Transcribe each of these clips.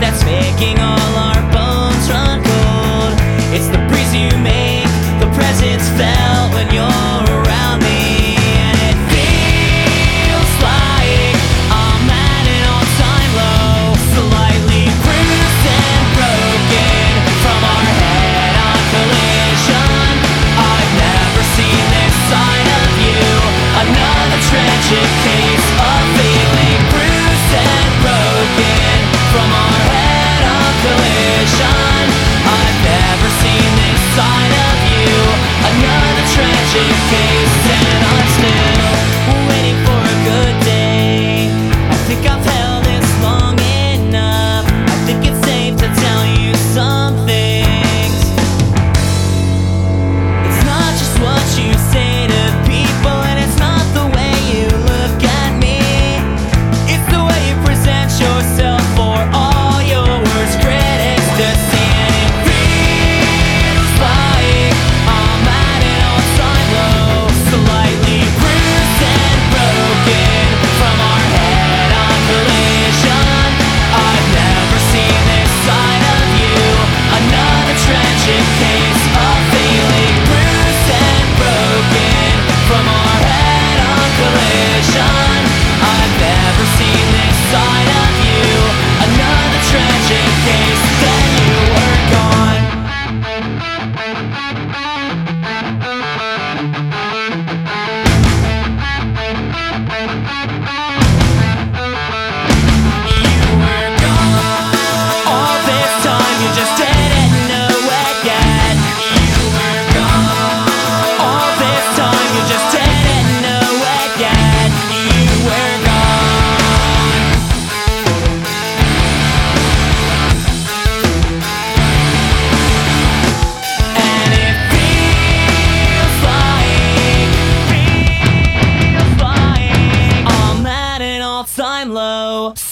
that's making all our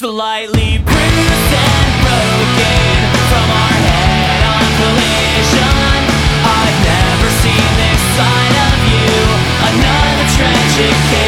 slightly bruised and broken from our head on collision. I've never seen this side of you, another tragic case.